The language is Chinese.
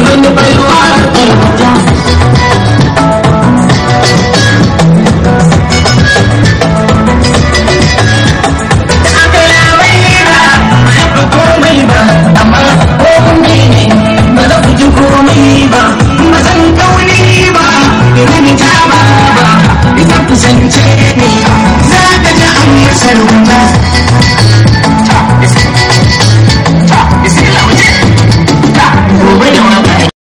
been